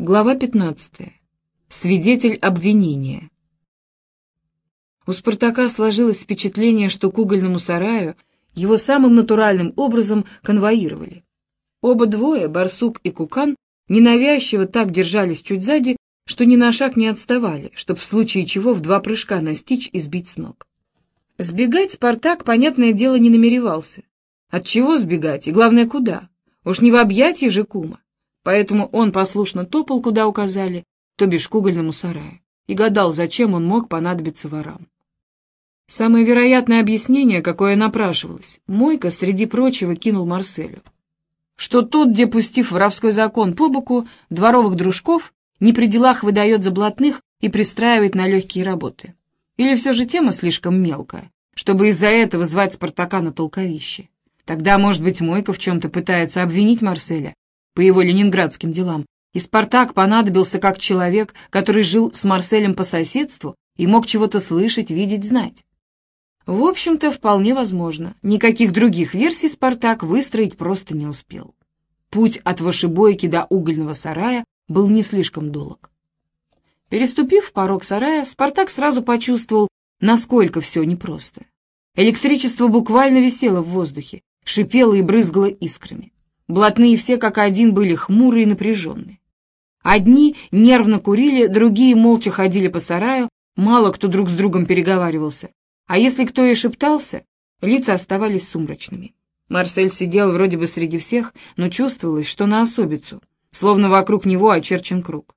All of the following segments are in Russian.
Глава 15. Свидетель обвинения. У Спартака сложилось впечатление, что к угольному сараю его самым натуральным образом конвоировали. Оба двое, Барсук и Кукан, ненавязчиво так держались чуть сзади, что ни на шаг не отставали, чтобы в случае чего в два прыжка настичь и сбить с ног. Сбегать Спартак, понятное дело, не намеревался. От чего сбегать и, главное, куда? Уж не в объятии же кума поэтому он послушно топал, куда указали, то бишь к угольному сараю, и гадал, зачем он мог понадобиться ворам. Самое вероятное объяснение, какое напрашивалось, Мойка среди прочего кинул Марселю. Что тот, где, пустив воровской закон по боку, дворовых дружков не при делах выдает за блатных и пристраивает на легкие работы. Или все же тема слишком мелкая, чтобы из-за этого звать Спартака на толковище. Тогда, может быть, Мойка в чем-то пытается обвинить Марселя, по его ленинградским делам, и Спартак понадобился как человек, который жил с Марселем по соседству и мог чего-то слышать, видеть, знать. В общем-то, вполне возможно. Никаких других версий Спартак выстроить просто не успел. Путь от вышибойки до угольного сарая был не слишком долг. Переступив порог сарая, Спартак сразу почувствовал, насколько все непросто. Электричество буквально висело в воздухе, шипело и брызгало искрами. Блатные все как один были хмурые и напряженные. Одни нервно курили, другие молча ходили по сараю, мало кто друг с другом переговаривался. А если кто и шептался, лица оставались сумрачными. Марсель сидел вроде бы среди всех, но чувствовалось, что на особицу, словно вокруг него очерчен круг.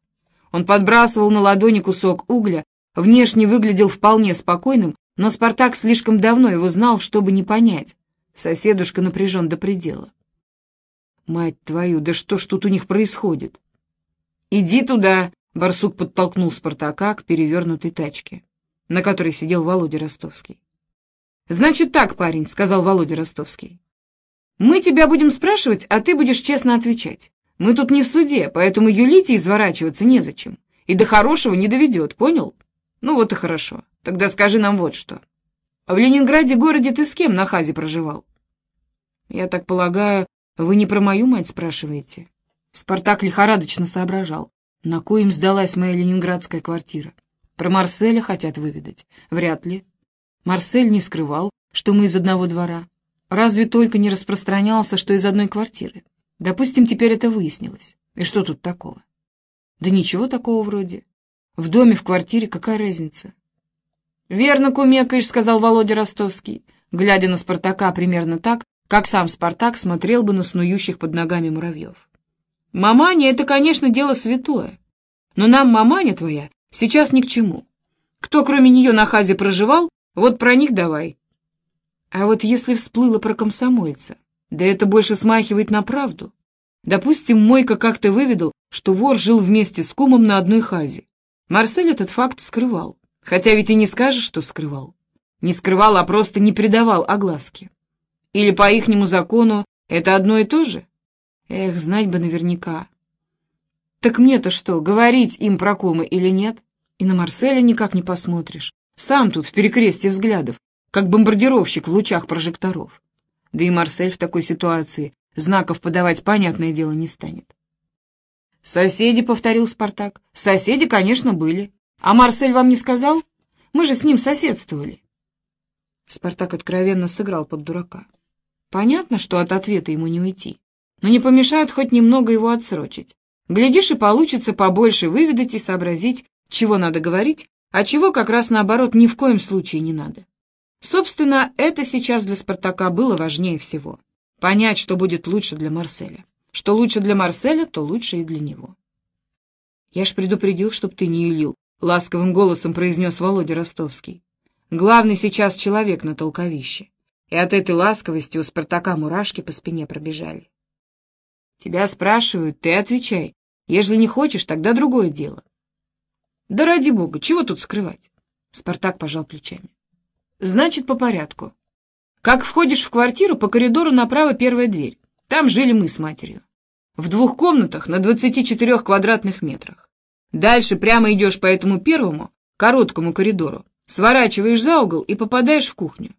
Он подбрасывал на ладони кусок угля, внешне выглядел вполне спокойным, но Спартак слишком давно его знал, чтобы не понять. Соседушка напряжен до предела. Мать твою, да что ж тут у них происходит? Иди туда, барсук подтолкнул Спартака к перевернутой тачке, на которой сидел Володя Ростовский. Значит так, парень, сказал Володя Ростовский. Мы тебя будем спрашивать, а ты будешь честно отвечать. Мы тут не в суде, поэтому юлить и изворачиваться незачем. И до хорошего не доведет, понял? Ну вот и хорошо. Тогда скажи нам вот что. В Ленинграде городе ты с кем на хазе проживал? Я так полагаю, «Вы не про мою мать спрашиваете?» Спартак лихорадочно соображал. На кой им сдалась моя ленинградская квартира? Про Марселя хотят выведать. Вряд ли. Марсель не скрывал, что мы из одного двора. Разве только не распространялся, что из одной квартиры. Допустим, теперь это выяснилось. И что тут такого? Да ничего такого вроде. В доме, в квартире, какая разница? «Верно, кумекаешь», — сказал Володя Ростовский, глядя на Спартака примерно так, как сам Спартак смотрел бы на снующих под ногами муравьев. «Маманя — это, конечно, дело святое, но нам маманя твоя сейчас ни к чему. Кто кроме нее на хазе проживал, вот про них давай». А вот если всплыло про комсомольца, да это больше смахивает на правду. Допустим, Мойка как-то выведал, что вор жил вместе с кумом на одной хазе. Марсель этот факт скрывал, хотя ведь и не скажешь, что скрывал. Не скрывал, а просто не придавал огласки. Или по ихнему закону это одно и то же? Эх, знать бы наверняка. Так мне-то что, говорить им про кумы или нет? И на Марселя никак не посмотришь. Сам тут в перекрестье взглядов, как бомбардировщик в лучах прожекторов. Да и Марсель в такой ситуации знаков подавать, понятное дело, не станет. «Соседи», — повторил Спартак. «Соседи, конечно, были. А Марсель вам не сказал? Мы же с ним соседствовали». Спартак откровенно сыграл под дурака. Понятно, что от ответа ему не уйти, но не помешает хоть немного его отсрочить. Глядишь, и получится побольше выведать и сообразить, чего надо говорить, а чего как раз наоборот ни в коем случае не надо. Собственно, это сейчас для Спартака было важнее всего. Понять, что будет лучше для Марселя. Что лучше для Марселя, то лучше и для него. «Я ж предупредил, чтоб ты не юлил», — ласковым голосом произнес Володя Ростовский. «Главный сейчас человек на толковище и от этой ласковости у Спартака мурашки по спине пробежали. Тебя спрашивают, ты отвечай. Ежели не хочешь, тогда другое дело. Да ради бога, чего тут скрывать? Спартак пожал плечами. Значит, по порядку. Как входишь в квартиру, по коридору направо первая дверь. Там жили мы с матерью. В двух комнатах на 24 квадратных метрах. Дальше прямо идешь по этому первому, короткому коридору, сворачиваешь за угол и попадаешь в кухню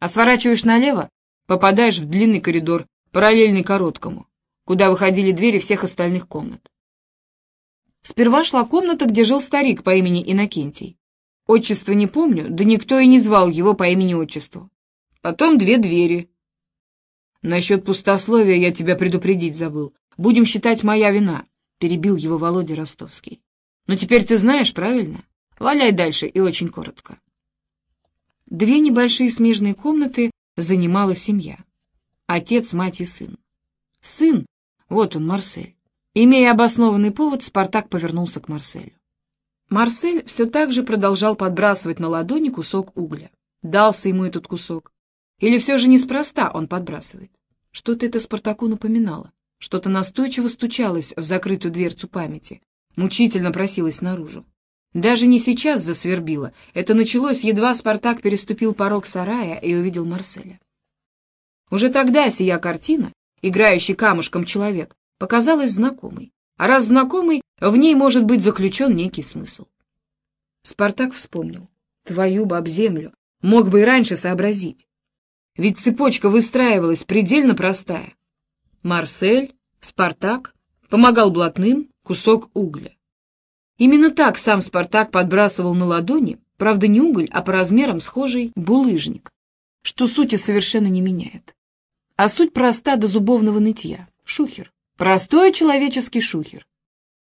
а сворачиваешь налево, попадаешь в длинный коридор, параллельный короткому, куда выходили двери всех остальных комнат. Сперва шла комната, где жил старик по имени Иннокентий. Отчество не помню, да никто и не звал его по имени-отчеству. Потом две двери. Насчет пустословия я тебя предупредить забыл. Будем считать моя вина, — перебил его Володя Ростовский. Но теперь ты знаешь, правильно? Валяй дальше и очень коротко. Две небольшие смежные комнаты занимала семья. Отец, мать и сын. Сын, вот он, Марсель. Имея обоснованный повод, Спартак повернулся к Марселю. Марсель все так же продолжал подбрасывать на ладони кусок угля. Дался ему этот кусок. Или все же неспроста он подбрасывает? Что-то это Спартаку напоминало. Что-то настойчиво стучалось в закрытую дверцу памяти. Мучительно просилось наружу. Даже не сейчас засвербило. Это началось, едва Спартак переступил порог сарая и увидел Марселя. Уже тогда сия картина, играющий камушком человек, показалась знакомой, а раз знакомый, в ней может быть заключен некий смысл. Спартак вспомнил. Твою баб землю, мог бы и раньше сообразить. Ведь цепочка выстраивалась предельно простая. Марсель, Спартак, помогал блатным, кусок угля. Именно так сам Спартак подбрасывал на ладони, правда не уголь, а по размерам схожий булыжник, что сути совершенно не меняет. А суть проста до зубовного нытья. Шухер. Простой человеческий шухер.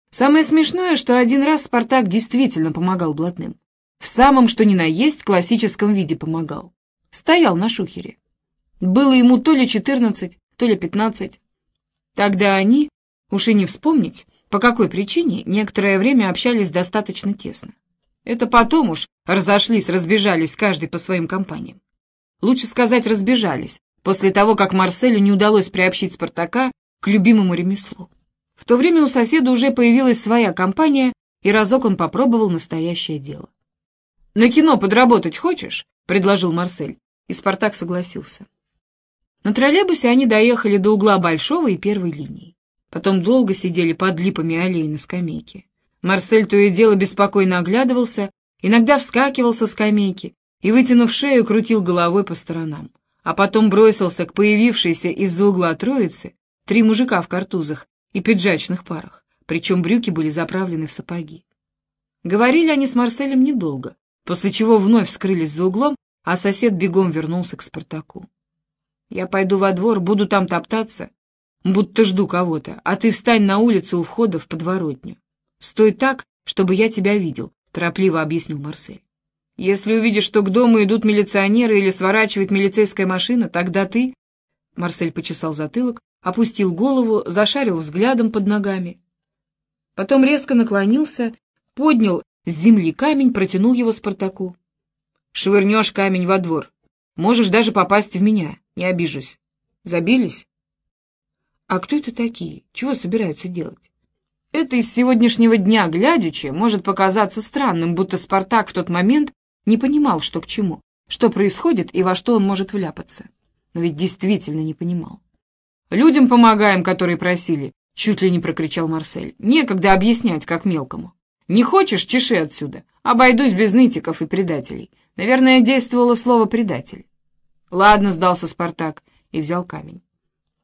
Самое смешное, что один раз Спартак действительно помогал блатным. В самом что ни на есть классическом виде помогал. Стоял на шухере. Было ему то ли четырнадцать, то ли пятнадцать. Тогда они, уж и не вспомнить, по какой причине, некоторое время общались достаточно тесно. Это потом уж разошлись, разбежались каждый по своим компаниям. Лучше сказать, разбежались, после того, как Марселю не удалось приобщить Спартака к любимому ремеслу. В то время у соседа уже появилась своя компания, и разок он попробовал настоящее дело. «На кино подработать хочешь?» — предложил Марсель, и Спартак согласился. На троллейбусе они доехали до угла Большого и первой линии. Потом долго сидели под липами аллеи на скамейке. Марсель то и дело беспокойно оглядывался, иногда вскакивал со скамейки и, вытянув шею, крутил головой по сторонам. А потом бросился к появившейся из-за угла троице Три мужика в картузах и пиджачных парах, причем брюки были заправлены в сапоги. Говорили они с Марселем недолго, после чего вновь скрылись за углом, а сосед бегом вернулся к Спартаку. «Я пойду во двор, буду там топтаться, будто жду кого-то, а ты встань на улице у входа в подворотню. Стой так, чтобы я тебя видел», — торопливо объяснил Марсель. «Если увидишь, что к дому идут милиционеры или сворачивает милицейская машина, тогда ты...» Марсель почесал затылок, опустил голову, зашарил взглядом под ногами. Потом резко наклонился, поднял с земли камень, протянул его Спартаку. «Швырнешь камень во двор. Можешь даже попасть в меня, не обижусь. Забились?» «А кто это такие? Чего собираются делать?» Это из сегодняшнего дня, глядячи, может показаться странным, будто Спартак в тот момент не понимал, что к чему, что происходит и во что он может вляпаться. Но ведь действительно не понимал. Людям помогаем, которые просили, — чуть ли не прокричал Марсель. Некогда объяснять, как мелкому. Не хочешь — чеши отсюда. Обойдусь без нытиков и предателей. Наверное, действовало слово «предатель». Ладно, сдался Спартак и взял камень.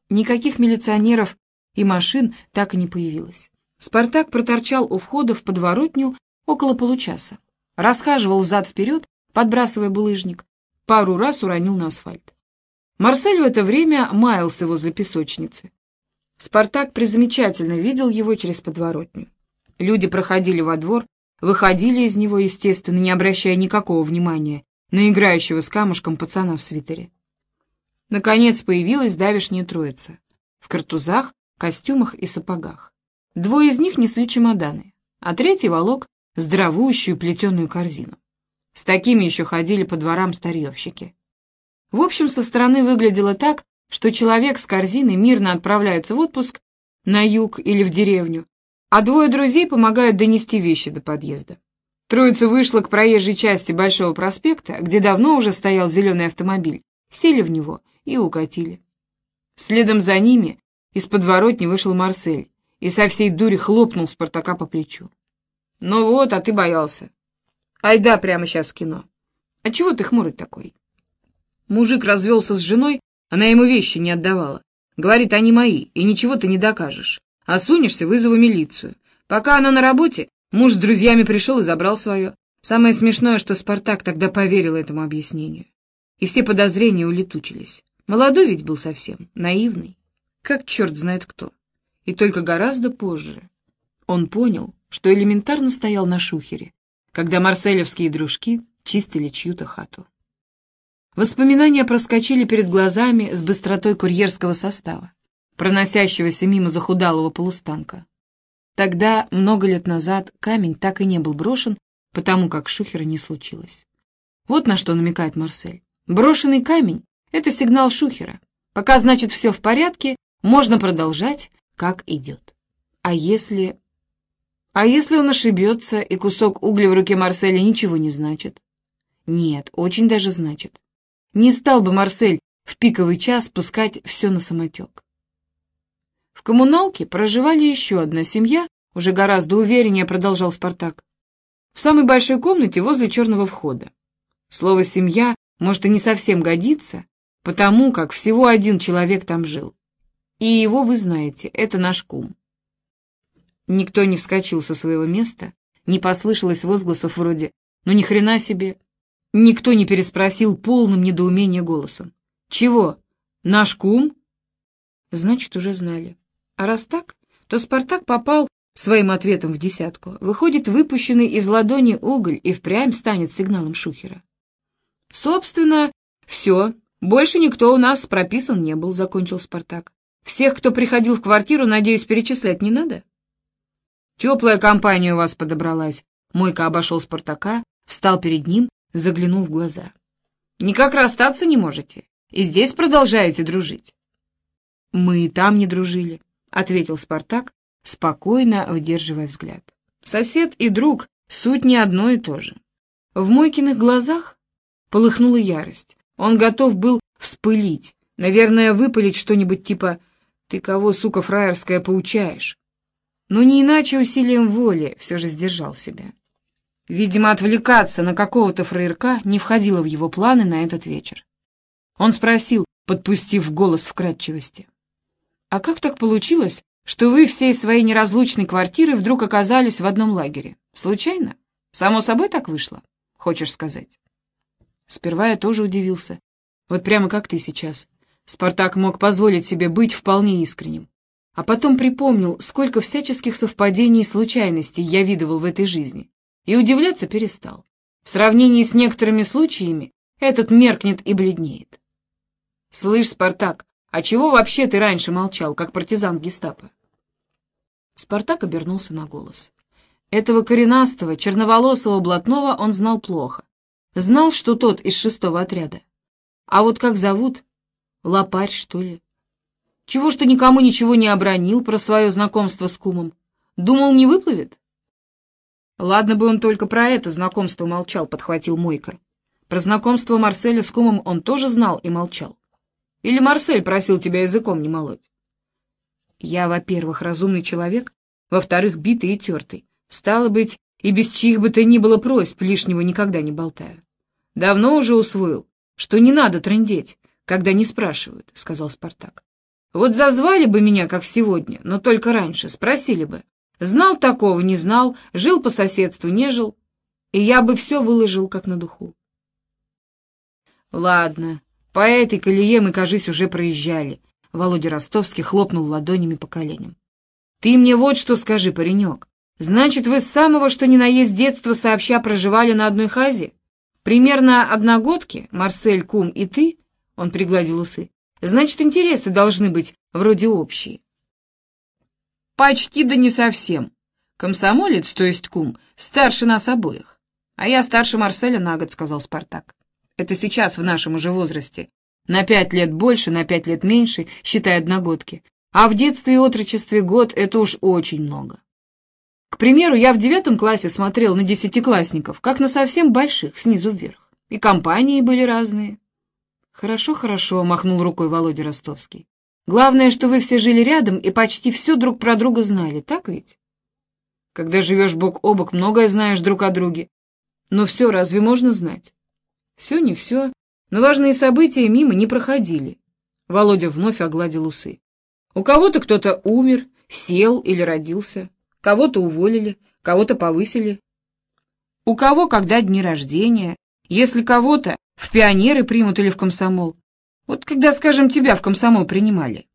Никаких милиционеров и машин так и не появилось. Спартак проторчал у входа в подворотню около получаса. Расхаживал взад-вперед, подбрасывая булыжник. Пару раз уронил на асфальт. Марсель в это время маялся возле песочницы. Спартак призамечательно видел его через подворотню. Люди проходили во двор, выходили из него, естественно, не обращая никакого внимания на играющего с камушком пацана в свитере. Наконец появилась давишняя троица. В картузах, костюмах и сапогах. Двое из них несли чемоданы, а третий волок здоровущую плетеную корзину. С такими еще ходили по дворам старьевщики. В общем, со стороны выглядело так, что человек с корзиной мирно отправляется в отпуск на юг или в деревню, а двое друзей помогают донести вещи до подъезда. Троица вышла к проезжей части Большого проспекта, где давно уже стоял зеленый автомобиль, сели в него и укатили. Следом за ними из подворотни вышел Марсель и со всей дури хлопнул Спартака по плечу. «Ну вот, а ты боялся. Айда прямо сейчас в кино. А чего ты хмурый такой?» Мужик развелся с женой, она ему вещи не отдавала. Говорит, они мои, и ничего ты не докажешь. А сунешься, вызову милицию. Пока она на работе, муж с друзьями пришел и забрал свое. Самое смешное, что Спартак тогда поверил этому объяснению. И все подозрения улетучились. Молодой ведь был совсем, наивный. Как черт знает кто. И только гораздо позже он понял, что элементарно стоял на шухере, когда марселевские дружки чистили чью-то хату. Воспоминания проскочили перед глазами с быстротой курьерского состава, проносящегося мимо захудалого полустанка. Тогда, много лет назад, камень так и не был брошен, потому как шухера не случилось. Вот на что намекает Марсель. Брошенный камень — это сигнал шухера. Пока, значит, все в порядке, можно продолжать, как идет. А если... А если он ошибется, и кусок угля в руке Марселя ничего не значит? Нет, очень даже значит. Не стал бы Марсель в пиковый час пускать все на самотек. В коммуналке проживали еще одна семья, уже гораздо увереннее продолжал Спартак. В самой большой комнате возле черного входа. Слово «семья» может и не совсем годится, потому как всего один человек там жил. И его вы знаете, это наш кум. Никто не вскочил со своего места, не послышалось возгласов вроде «ну ни хрена себе». Никто не переспросил полным недоумения голосом. «Чего? Наш кум?» Значит, уже знали. А раз так, то Спартак попал своим ответом в десятку. Выходит, выпущенный из ладони уголь и впрямь станет сигналом шухера. Собственно, все. Больше никто у нас прописан не был, закончил Спартак. Всех, кто приходил в квартиру, надеюсь, перечислять не надо? Теплая компания у вас подобралась. Мойка обошел Спартака, встал перед ним, заглянул в глаза. Никак расстаться не можете? И здесь продолжаете дружить? Мы и там не дружили, ответил Спартак, спокойно выдерживая взгляд. Сосед и друг — суть не одно и то же. В Мойкиных глазах полыхнула ярость. Он готов был вспылить, наверное, выпалить что-нибудь типа «Ты кого, сука фраерская, поучаешь?» но не иначе усилием воли все же сдержал себя. Видимо, отвлекаться на какого-то фраерка не входило в его планы на этот вечер. Он спросил, подпустив голос вкрадчивости. «А как так получилось, что вы всей своей неразлучной квартиры вдруг оказались в одном лагере? Случайно? Само собой так вышло, хочешь сказать?» Сперва я тоже удивился. Вот прямо как ты сейчас. Спартак мог позволить себе быть вполне искренним. А потом припомнил, сколько всяческих совпадений и случайностей я видывал в этой жизни, и удивляться перестал. В сравнении с некоторыми случаями этот меркнет и бледнеет. «Слышь, Спартак, а чего вообще ты раньше молчал, как партизан гестапо?» Спартак обернулся на голос. Этого коренастого, черноволосого блатного он знал плохо. Знал, что тот из шестого отряда. А вот как зовут? Лопарь, что ли? Чего ж ты никому ничего не обронил про свое знакомство с кумом? Думал, не выплывет? Ладно бы он только про это знакомство молчал, подхватил Мойкер. Про знакомство Марселя с кумом он тоже знал и молчал. Или Марсель просил тебя языком не молоть? Я, во-первых, разумный человек, во-вторых, битый и тертый. Стало быть, и без чьих бы то ни было просьб лишнего никогда не болтаю. Давно уже усвоил, что не надо трындеть, когда не спрашивают, — сказал Спартак. Вот зазвали бы меня, как сегодня, но только раньше, спросили бы. Знал такого, не знал, жил по соседству, не жил, и я бы все выложил, как на духу. Ладно, по этой колее мы, кажись, уже проезжали. Володя Ростовский хлопнул ладонями по коленям. Ты мне вот что скажи, паренек. Значит, вы с самого что ни на есть детства сообща проживали на одной хазе? Примерно одногодки, Марсель, Кум и ты? Он пригладил усы. Значит, интересы должны быть вроде общие. Почти да не совсем. Комсомолец, то есть кум, старше нас обоих. А я старше Марселя на год, сказал Спартак. Это сейчас в нашем уже возрасте. На пять лет больше, на пять лет меньше, считай одногодки. А в детстве и отрочестве год — это уж очень много. К примеру, я в девятом классе смотрел на десятиклассников, как на совсем больших, снизу вверх. И компании были разные. «Хорошо, хорошо», — махнул рукой Володя Ростовский. «Главное, что вы все жили рядом и почти все друг про друга знали, так ведь?» «Когда живешь бок о бок, многое знаешь друг о друге. Но все разве можно знать?» «Все не все, но важные события мимо не проходили». Володя вновь огладил усы. «У кого-то кто-то умер, сел или родился. Кого-то уволили, кого-то повысили. У кого когда дни рождения, если кого-то в пионеры примут или в комсомол. Вот когда, скажем, тебя в комсомол принимали.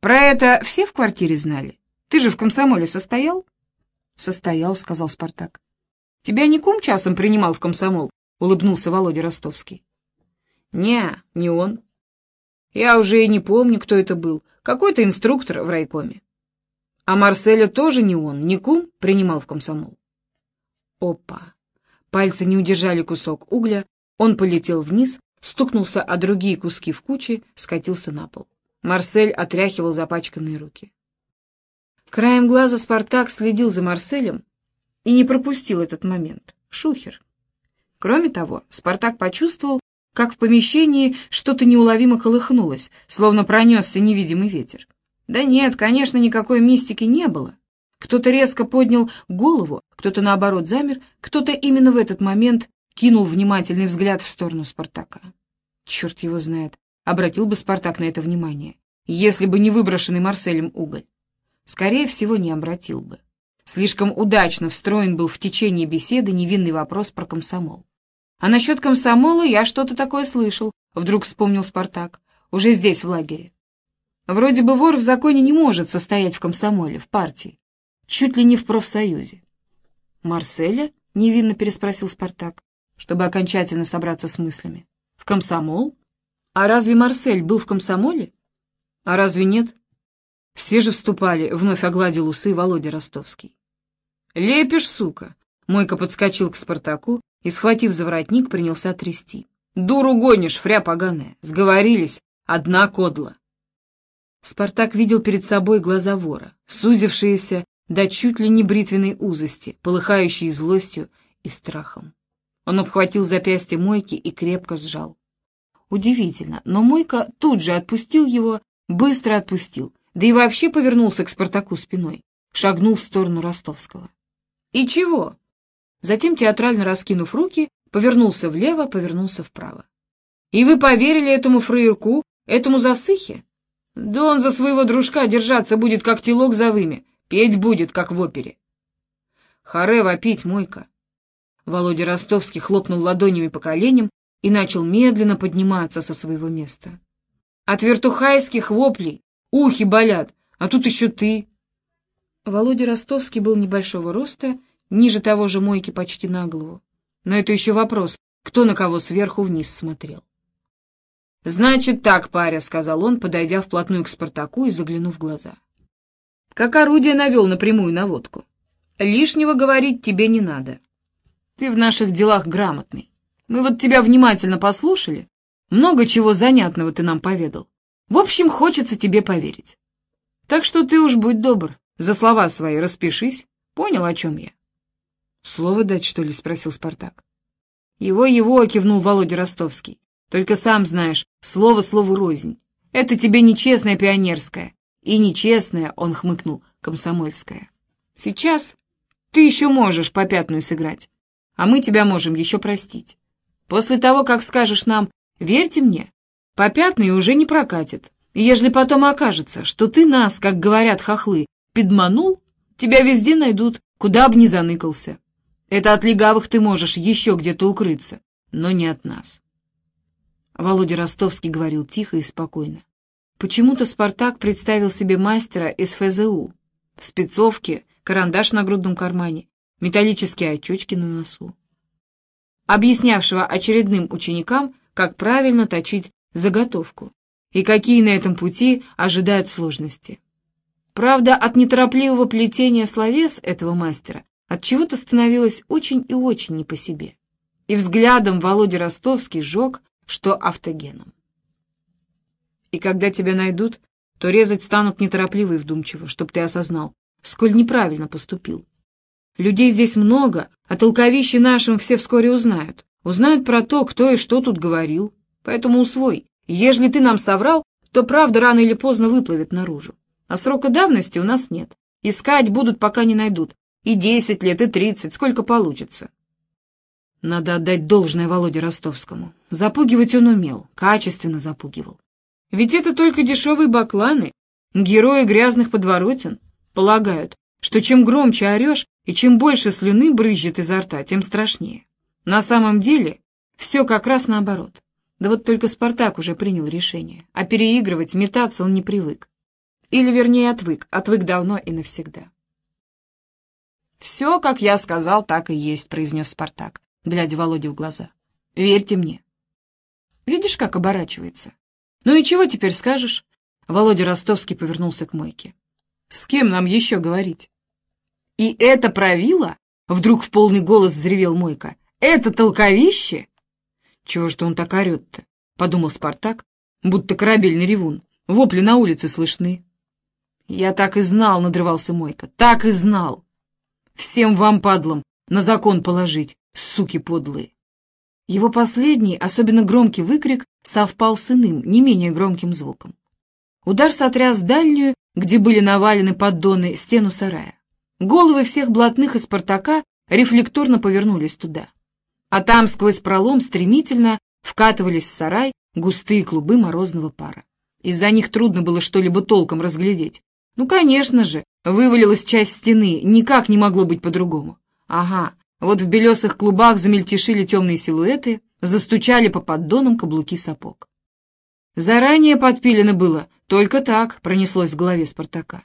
Про это все в квартире знали? Ты же в комсомоле состоял? Состоял, сказал Спартак. Тебя не кум часом принимал в комсомол? Улыбнулся Володя Ростовский. Не, не он. Я уже и не помню, кто это был. Какой-то инструктор в райкоме. А Марселя тоже не он, не кум принимал в комсомол. Опа! Пальцы не удержали кусок угля, он полетел вниз, стукнулся о другие куски в куче, скатился на пол. Марсель отряхивал запачканные руки. Краем глаза Спартак следил за Марселем и не пропустил этот момент. Шухер. Кроме того, Спартак почувствовал, как в помещении что-то неуловимо колыхнулось, словно пронесся невидимый ветер. Да нет, конечно, никакой мистики не было. Кто-то резко поднял голову, кто-то, наоборот, замер, кто-то именно в этот момент кинул внимательный взгляд в сторону Спартака. Черт его знает, обратил бы Спартак на это внимание, если бы не выброшенный Марселем уголь. Скорее всего, не обратил бы. Слишком удачно встроен был в течение беседы невинный вопрос про комсомол. А насчет комсомола я что-то такое слышал, вдруг вспомнил Спартак, уже здесь, в лагере. Вроде бы вор в законе не может состоять в комсомоле, в партии, чуть ли не в профсоюзе. «Марселя?» — невинно переспросил Спартак, чтобы окончательно собраться с мыслями. «В комсомол? А разве Марсель был в комсомоле? А разве нет?» Все же вступали, вновь огладил усы Володя Ростовский. «Лепишь, сука!» Мойка подскочил к Спартаку и, схватив за воротник, принялся трясти. «Дуру гонишь, фря поганая! Сговорились! Одна кодла!» Спартак видел перед собой глаза вора, сузившиеся до чуть ли не бритвенной узости, полыхающие злостью и страхом. Он обхватил запястье Мойки и крепко сжал. Удивительно, но Мойка тут же отпустил его, быстро отпустил, да и вообще повернулся к Спартаку спиной, шагнул в сторону Ростовского. «И чего?» Затем, театрально раскинув руки, повернулся влево, повернулся вправо. «И вы поверили этому фраерку, этому засыхе? Да он за своего дружка держаться будет, как телок за вымя, петь будет, как в опере. Харе вопить, мойка. Володя Ростовский хлопнул ладонями по коленям и начал медленно подниматься со своего места. От вертухайских воплей ухи болят, а тут еще ты. Володя Ростовский был небольшого роста, ниже того же мойки почти на голову. Но это еще вопрос, кто на кого сверху вниз смотрел. «Значит так, паря», — сказал он, подойдя вплотную к Спартаку и заглянув в глаза. «Как орудие навел напрямую наводку. Лишнего говорить тебе не надо. Ты в наших делах грамотный. Мы вот тебя внимательно послушали. Много чего занятного ты нам поведал. В общем, хочется тебе поверить. Так что ты уж будь добр, за слова свои распишись. Понял, о чем я?» «Слово дать, что ли?» — спросил Спартак. «Его-его», — кивнул Володя Ростовский. Только сам знаешь, слово слову рознь. Это тебе нечестное пионерское. И нечестное, он хмыкнул, комсомольское. Сейчас ты еще можешь по пятную сыграть, а мы тебя можем еще простить. После того, как скажешь нам «верьте мне», по пятной уже не прокатит. И ежели потом окажется, что ты нас, как говорят хохлы, подманул, тебя везде найдут, куда бы ни заныкался. Это от легавых ты можешь еще где-то укрыться, но не от нас. Володя Ростовский говорил тихо и спокойно. Почему-то Спартак представил себе мастера из ФЗУ. В спецовке, карандаш на грудном кармане, металлические очечки на носу. Объяснявшего очередным ученикам, как правильно точить заготовку и какие на этом пути ожидают сложности. Правда, от неторопливого плетения словес этого мастера от чего то становилось очень и очень не по себе. И взглядом Володя Ростовский жег, что автогеном. И когда тебя найдут, то резать станут неторопливо и вдумчиво, чтоб ты осознал, сколь неправильно поступил. Людей здесь много, а толковищи нашим все вскоре узнают. Узнают про то, кто и что тут говорил. Поэтому усвой, ежели ты нам соврал, то правда рано или поздно выплывет наружу. А срока давности у нас нет. Искать будут, пока не найдут. И десять лет, и тридцать, сколько получится. Надо отдать должное Володе Ростовскому. Запугивать он умел, качественно запугивал. Ведь это только дешевые бакланы, герои грязных подворотен, полагают, что чем громче орешь и чем больше слюны брызжет изо рта, тем страшнее. На самом деле все как раз наоборот. Да вот только Спартак уже принял решение, а переигрывать, метаться он не привык. Или, вернее, отвык, отвык давно и навсегда. «Все, как я сказал, так и есть», — произнес Спартак, глядя Володе в глаза. «Верьте мне». «Видишь, как оборачивается? Ну и чего теперь скажешь?» Володя Ростовский повернулся к Мойке. «С кем нам еще говорить?» «И это правило?» — вдруг в полный голос взревел Мойка. «Это толковище?» «Чего ж он так орет-то?» — подумал Спартак, будто корабельный ревун. Вопли на улице слышны. «Я так и знал», — надрывался Мойка, — «так и знал! Всем вам, падлам, на закон положить, суки подлые!» Его последний, особенно громкий выкрик совпал с иным, не менее громким звуком. Удар сотряс дальнюю, где были навалены поддоны, стену сарая. Головы всех блатных из Спартака рефлекторно повернулись туда. А там сквозь пролом стремительно вкатывались в сарай густые клубы морозного пара. Из-за них трудно было что-либо толком разглядеть. Ну, конечно же, вывалилась часть стены, никак не могло быть по-другому. Ага, вот в белесых клубах замельтешили темные силуэты, застучали по поддонам каблуки сапог. Заранее подпилено было, только так пронеслось в голове Спартака.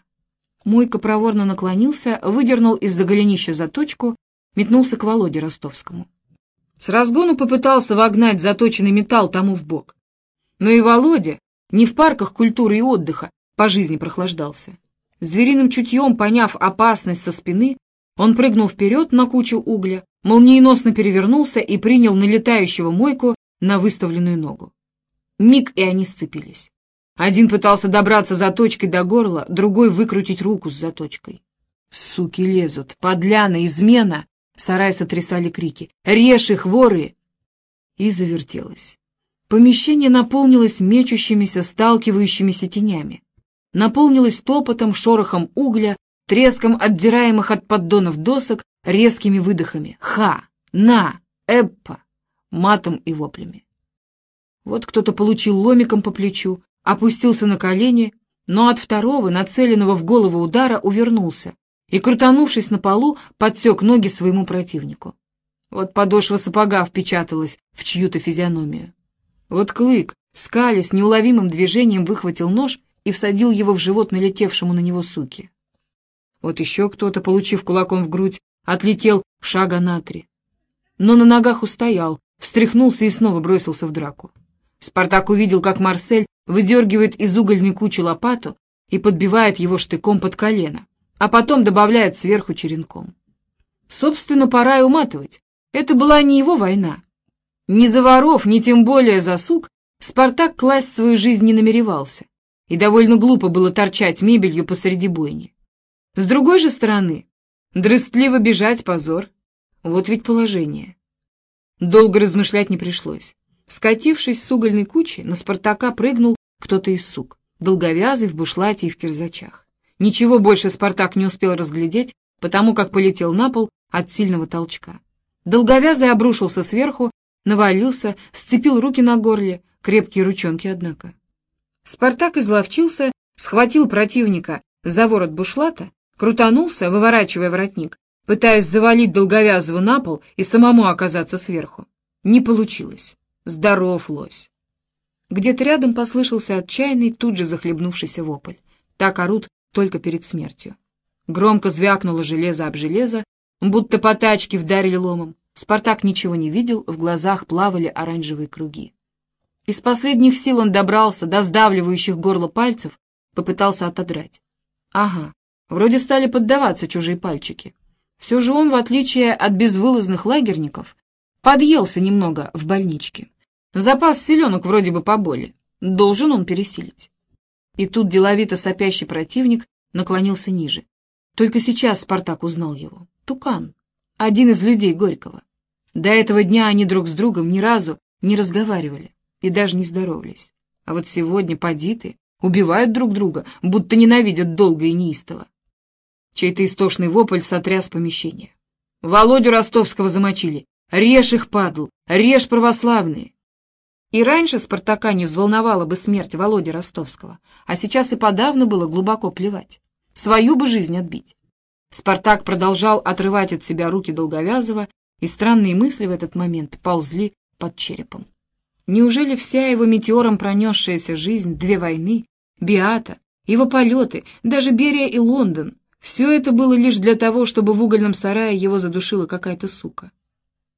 Мойка проворно наклонился, выдернул из-за голенища заточку, метнулся к Володе Ростовскому. С разгону попытался вогнать заточенный металл тому в бок. Но и Володя, не в парках культуры и отдыха, по жизни прохлаждался. Звериным чутьем, поняв опасность со спины, он прыгнул вперед на кучу угля, молниеносно перевернулся и принял налетающего мойку на выставленную ногу. Миг, и они сцепились. Один пытался добраться заточкой до горла, другой выкрутить руку с заточкой. «Суки лезут! Подляна! Измена!» Сарай сотрясали крики. «Режь их, воры!» И завертелось. Помещение наполнилось мечущимися, сталкивающимися тенями наполнилась топотом, шорохом угля, треском отдираемых от поддонов досок, резкими выдохами «Ха! На! Эппа!» матом и воплями. Вот кто-то получил ломиком по плечу, опустился на колени, но от второго, нацеленного в голову удара, увернулся и, крутанувшись на полу, подсек ноги своему противнику. Вот подошва сапога впечаталась в чью-то физиономию. Вот клык, скалясь, неуловимым движением выхватил нож и всадил его в живот налетевшему на него суки. Вот еще кто-то, получив кулаком в грудь, отлетел шага на три. Но на ногах устоял, встряхнулся и снова бросился в драку. Спартак увидел, как Марсель выдергивает из угольной кучи лопату и подбивает его штыком под колено, а потом добавляет сверху черенком. Собственно, пора и уматывать. Это была не его война. Ни за воров, ни тем более за сук Спартак класть свою жизнь не намеревался и довольно глупо было торчать мебелью посреди бойни. С другой же стороны, дрыстливо бежать позор. Вот ведь положение. Долго размышлять не пришлось. Скатившись с угольной кучи, на Спартака прыгнул кто-то из сук, долговязый в бушлате и в кирзачах. Ничего больше Спартак не успел разглядеть, потому как полетел на пол от сильного толчка. Долговязый обрушился сверху, навалился, сцепил руки на горле, крепкие ручонки, однако. Спартак изловчился, схватил противника за ворот бушлата, крутанулся, выворачивая воротник, пытаясь завалить долговязого на пол и самому оказаться сверху. Не получилось. Здоров лось. Где-то рядом послышался отчаянный, тут же захлебнувшийся вопль. Так орут только перед смертью. Громко звякнуло железо об железо, будто по тачке вдарили ломом. Спартак ничего не видел, в глазах плавали оранжевые круги. Из последних сил он добрался до сдавливающих горло пальцев, попытался отодрать. Ага, вроде стали поддаваться чужие пальчики. Все же он, в отличие от безвылазных лагерников, подъелся немного в больничке. Запас селенок вроде бы поболе. Должен он пересилить. И тут деловито сопящий противник наклонился ниже. Только сейчас Спартак узнал его. Тукан. Один из людей Горького. До этого дня они друг с другом ни разу не разговаривали и даже не здоровались. А вот сегодня, поди ты, убивают друг друга, будто ненавидят долго и неистово. Чей-то истошный вопль сотряс помещение. Володю Ростовского замочили. Режь их, падл, режь православные. И раньше Спартака не взволновала бы смерть Володи Ростовского, а сейчас и подавно было глубоко плевать. Свою бы жизнь отбить. Спартак продолжал отрывать от себя руки Долговязова, и странные мысли в этот момент ползли под черепом. Неужели вся его метеором пронесшаяся жизнь, две войны, Биата, его полеты, даже Берия и Лондон — все это было лишь для того, чтобы в угольном сарае его задушила какая-то сука?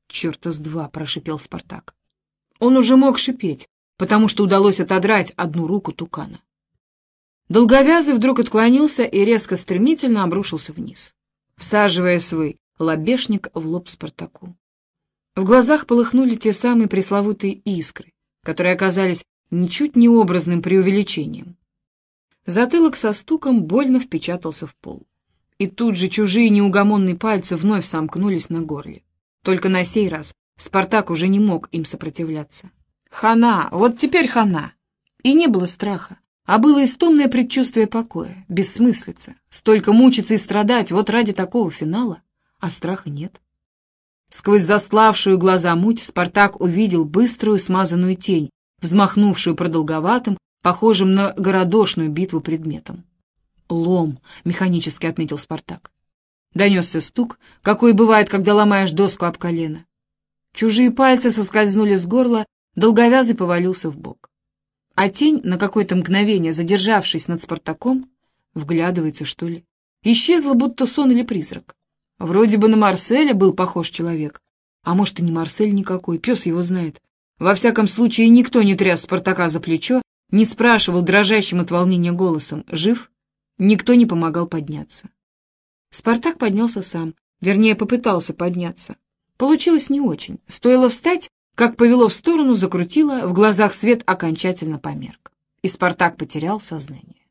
«Черта с два!» — прошипел Спартак. Он уже мог шипеть, потому что удалось отодрать одну руку тукана. Долговязый вдруг отклонился и резко стремительно обрушился вниз, всаживая свой лобешник в лоб Спартаку. В глазах полыхнули те самые пресловутые искры, которые оказались ничуть не образным преувеличением. Затылок со стуком больно впечатался в пол. И тут же чужие неугомонные пальцы вновь сомкнулись на горле. Только на сей раз Спартак уже не мог им сопротивляться. Хана, вот теперь хана. И не было страха, а было истомное предчувствие покоя, бессмыслица. Столько мучиться и страдать вот ради такого финала, а страха нет. Сквозь заславшую глаза муть Спартак увидел быструю смазанную тень, взмахнувшую продолговатым, похожим на городошную битву предметом. «Лом», — механически отметил Спартак. Донесся стук, какой бывает, когда ломаешь доску об колено. Чужие пальцы соскользнули с горла, долговязый повалился в бок. А тень, на какое-то мгновение задержавшись над Спартаком, вглядывается, что ли, исчезла, будто сон или призрак. Вроде бы на Марселя был похож человек. А может, и не Марсель никакой, пес его знает. Во всяком случае, никто не тряс Спартака за плечо, не спрашивал дрожащим от волнения голосом, жив? Никто не помогал подняться. Спартак поднялся сам, вернее, попытался подняться. Получилось не очень. Стоило встать, как повело в сторону, закрутило, в глазах свет окончательно померк. И Спартак потерял сознание.